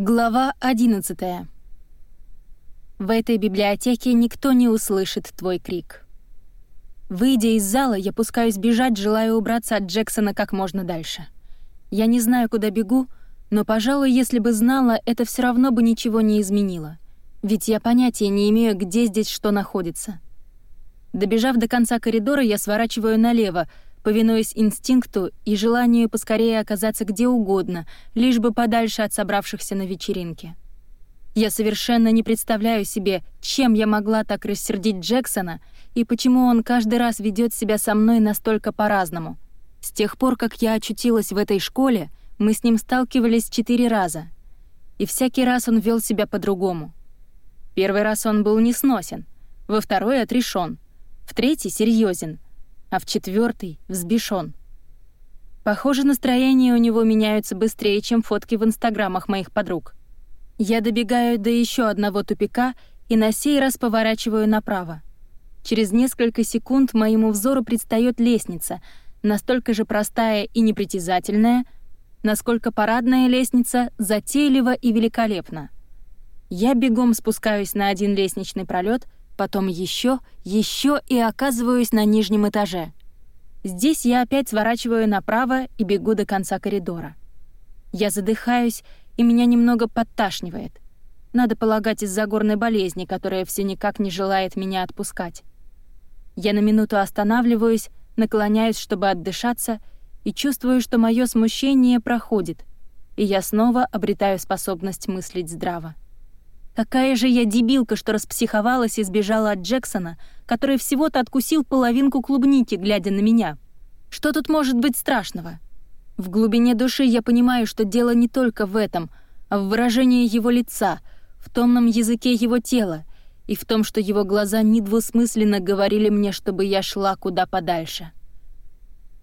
Глава 11. В этой библиотеке никто не услышит твой крик. Выйдя из зала, я пускаюсь бежать, желая убраться от Джексона как можно дальше. Я не знаю, куда бегу, но, пожалуй, если бы знала, это все равно бы ничего не изменило. Ведь я понятия не имею, где здесь что находится. Добежав до конца коридора, я сворачиваю налево, повинуясь инстинкту и желанию поскорее оказаться где угодно, лишь бы подальше от собравшихся на вечеринке. Я совершенно не представляю себе, чем я могла так рассердить Джексона и почему он каждый раз ведет себя со мной настолько по-разному. С тех пор, как я очутилась в этой школе, мы с ним сталкивались четыре раза. И всякий раз он вел себя по-другому. Первый раз он был несносен, во второй — отрешен, в третий — серьезен — а в четвертый взбешен. Похоже, настроения у него меняются быстрее, чем фотки в инстаграмах моих подруг. Я добегаю до еще одного тупика и на сей раз поворачиваю направо. Через несколько секунд моему взору предстает лестница, настолько же простая и непритязательная, насколько парадная лестница затейлива и великолепна. Я бегом спускаюсь на один лестничный пролет — потом еще, еще и оказываюсь на нижнем этаже. Здесь я опять сворачиваю направо и бегу до конца коридора. Я задыхаюсь, и меня немного подташнивает. Надо полагать из-за горной болезни, которая все никак не желает меня отпускать. Я на минуту останавливаюсь, наклоняюсь, чтобы отдышаться, и чувствую, что мое смущение проходит, и я снова обретаю способность мыслить здраво. Какая же я дебилка, что распсиховалась и сбежала от Джексона, который всего-то откусил половинку клубники, глядя на меня. Что тут может быть страшного? В глубине души я понимаю, что дело не только в этом, а в выражении его лица, в томном языке его тела и в том, что его глаза недвусмысленно говорили мне, чтобы я шла куда подальше.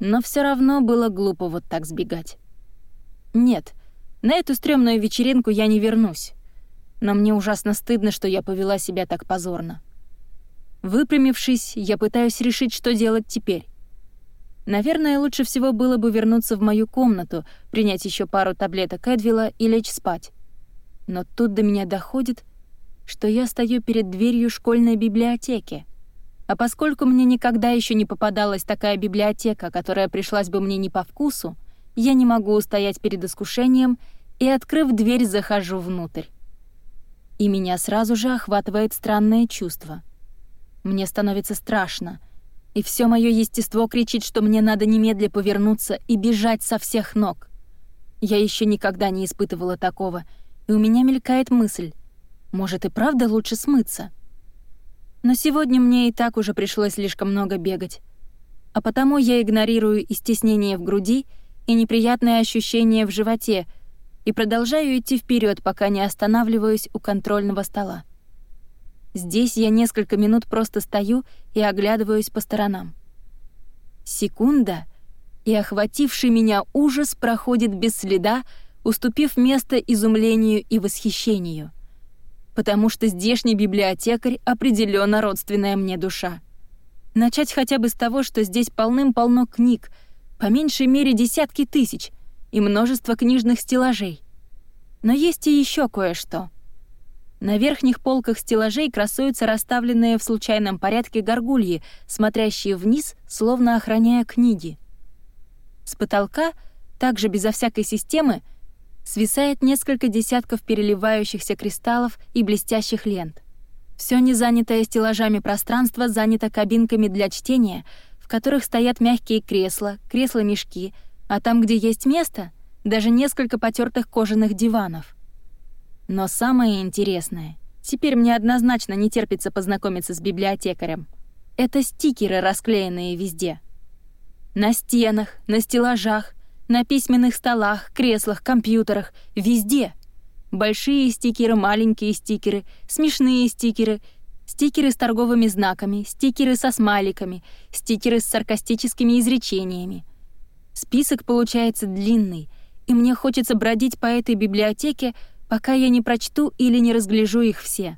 Но все равно было глупо вот так сбегать. Нет, на эту стрёмную вечеринку я не вернусь но мне ужасно стыдно, что я повела себя так позорно. Выпрямившись, я пытаюсь решить, что делать теперь. Наверное, лучше всего было бы вернуться в мою комнату, принять еще пару таблеток Эдвила и лечь спать. Но тут до меня доходит, что я стою перед дверью школьной библиотеки. А поскольку мне никогда еще не попадалась такая библиотека, которая пришлась бы мне не по вкусу, я не могу устоять перед искушением и, открыв дверь, захожу внутрь и меня сразу же охватывает странное чувство. Мне становится страшно, и все мое естество кричит, что мне надо немедля повернуться и бежать со всех ног. Я еще никогда не испытывала такого, и у меня мелькает мысль, может и правда лучше смыться. Но сегодня мне и так уже пришлось слишком много бегать, а потому я игнорирую и стеснение в груди, и неприятное ощущение в животе — и продолжаю идти вперед, пока не останавливаюсь у контрольного стола. Здесь я несколько минут просто стою и оглядываюсь по сторонам. Секунда, и охвативший меня ужас проходит без следа, уступив место изумлению и восхищению. Потому что здешний библиотекарь определенно родственная мне душа. Начать хотя бы с того, что здесь полным-полно книг, по меньшей мере десятки тысяч, и множество книжных стеллажей. Но есть и еще кое-что. На верхних полках стеллажей красуются расставленные в случайном порядке горгульи, смотрящие вниз, словно охраняя книги. С потолка, также безо всякой системы, свисает несколько десятков переливающихся кристаллов и блестящих лент. Все незанятое стеллажами пространство занято кабинками для чтения, в которых стоят мягкие кресла, кресла-мешки — а там, где есть место, даже несколько потертых кожаных диванов. Но самое интересное, теперь мне однозначно не терпится познакомиться с библиотекарем, это стикеры, расклеенные везде. На стенах, на стеллажах, на письменных столах, креслах, компьютерах, везде. Большие стикеры, маленькие стикеры, смешные стикеры, стикеры с торговыми знаками, стикеры со смайликами, стикеры с саркастическими изречениями — Список получается длинный, и мне хочется бродить по этой библиотеке, пока я не прочту или не разгляжу их все.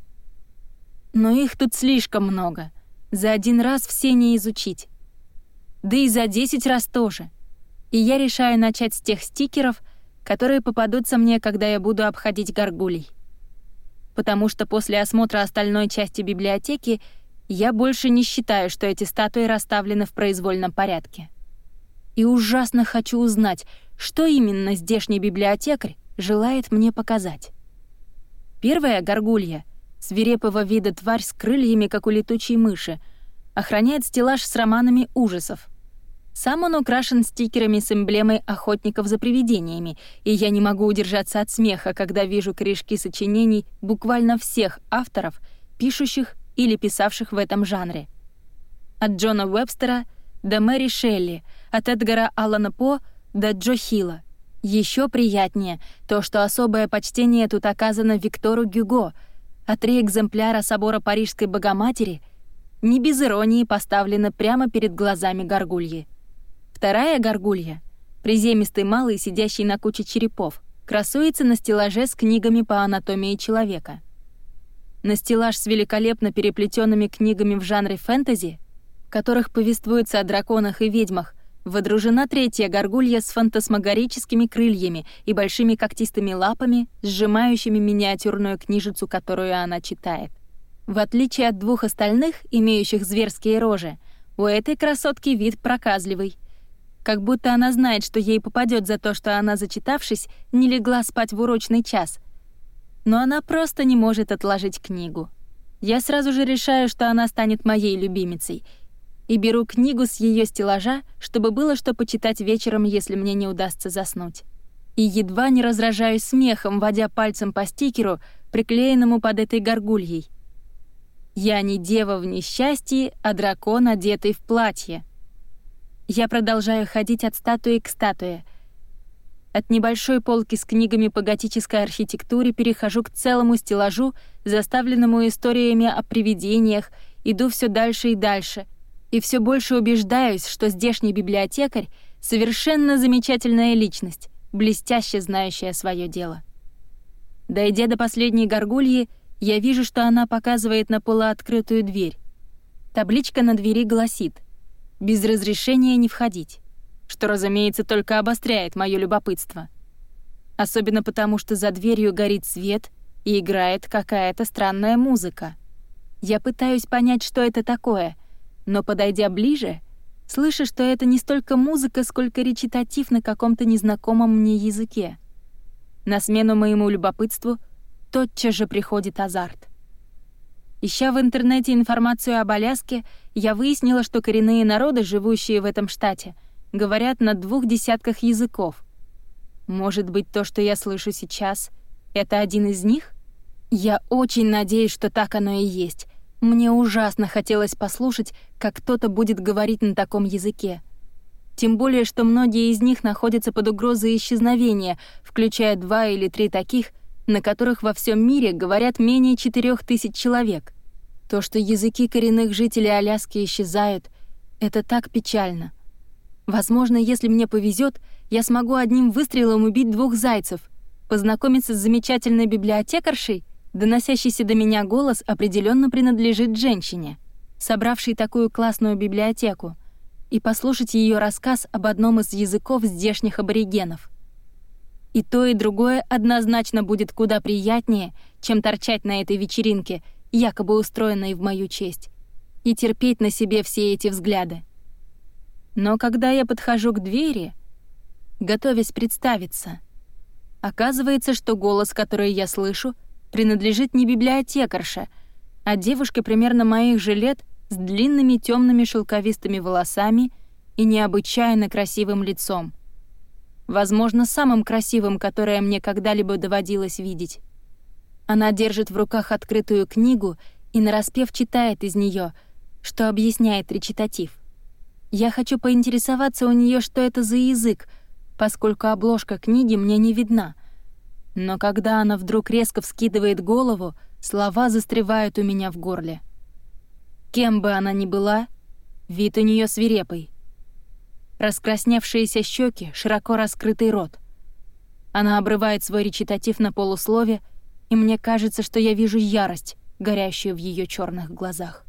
Но их тут слишком много. За один раз все не изучить. Да и за десять раз тоже. И я решаю начать с тех стикеров, которые попадутся мне, когда я буду обходить горгулей. Потому что после осмотра остальной части библиотеки я больше не считаю, что эти статуи расставлены в произвольном порядке. И ужасно хочу узнать, что именно здешний библиотекарь желает мне показать. Первая горгулья, свирепого вида тварь с крыльями, как у летучей мыши, охраняет стеллаж с романами ужасов. Сам он украшен стикерами с эмблемой охотников за привидениями, и я не могу удержаться от смеха, когда вижу корешки сочинений буквально всех авторов, пишущих или писавших в этом жанре. От Джона Уэбстера до Мэри Шелли, от Эдгара Аллана По до Джо Хилла. Еще приятнее то, что особое почтение тут оказано Виктору Гюго, а три экземпляра собора Парижской Богоматери не без иронии поставлены прямо перед глазами горгульи. Вторая горгулья, приземистый малый, сидящий на куче черепов, красуется на стеллаже с книгами по анатомии человека — на стеллаж с великолепно переплетенными книгами в жанре фэнтези, в которых повествуется о драконах и ведьмах, водружена третья горгулья с фантасмагорическими крыльями и большими когтистыми лапами, сжимающими миниатюрную книжицу, которую она читает. В отличие от двух остальных, имеющих зверские рожи, у этой красотки вид проказливый. Как будто она знает, что ей попадет за то, что она, зачитавшись, не легла спать в урочный час — но она просто не может отложить книгу. Я сразу же решаю, что она станет моей любимицей, и беру книгу с ее стеллажа, чтобы было что почитать вечером, если мне не удастся заснуть. И едва не разражаюсь смехом, водя пальцем по стикеру, приклеенному под этой горгульей. Я не дева в несчастье, а дракон, одетый в платье. Я продолжаю ходить от статуи к статуе — от небольшой полки с книгами по готической архитектуре перехожу к целому стеллажу, заставленному историями о привидениях, иду все дальше и дальше. И все больше убеждаюсь, что здешний библиотекарь — совершенно замечательная личность, блестяще знающая свое дело. Дойдя до последней горгульи, я вижу, что она показывает на полуоткрытую дверь. Табличка на двери гласит «Без разрешения не входить» что, разумеется, только обостряет мое любопытство. Особенно потому, что за дверью горит свет и играет какая-то странная музыка. Я пытаюсь понять, что это такое, но, подойдя ближе, слышу, что это не столько музыка, сколько речитатив на каком-то незнакомом мне языке. На смену моему любопытству тотчас же приходит азарт. Ища в интернете информацию об Аляске, я выяснила, что коренные народы, живущие в этом штате — говорят на двух десятках языков. Может быть, то, что я слышу сейчас, это один из них? Я очень надеюсь, что так оно и есть. Мне ужасно хотелось послушать, как кто-то будет говорить на таком языке. Тем более, что многие из них находятся под угрозой исчезновения, включая два или три таких, на которых во всем мире говорят менее четырех тысяч человек. То, что языки коренных жителей Аляски исчезают, это так печально. Возможно, если мне повезет, я смогу одним выстрелом убить двух зайцев, познакомиться с замечательной библиотекаршей, доносящийся до меня голос определенно принадлежит женщине, собравшей такую классную библиотеку, и послушать ее рассказ об одном из языков здешних аборигенов. И то, и другое однозначно будет куда приятнее, чем торчать на этой вечеринке, якобы устроенной в мою честь, и терпеть на себе все эти взгляды. Но когда я подхожу к двери, готовясь представиться, оказывается, что голос, который я слышу, принадлежит не библиотекарше, а девушке примерно моих же лет с длинными темными шелковистыми волосами и необычайно красивым лицом. Возможно, самым красивым, которое мне когда-либо доводилось видеть. Она держит в руках открытую книгу и нараспев читает из нее, что объясняет речитатив. Я хочу поинтересоваться у нее, что это за язык, поскольку обложка книги мне не видна. Но когда она вдруг резко вскидывает голову, слова застревают у меня в горле. Кем бы она ни была, вид у нее свирепый. Раскрасневшиеся щеки, широко раскрытый рот. Она обрывает свой речитатив на полуслове, и мне кажется, что я вижу ярость, горящую в ее черных глазах.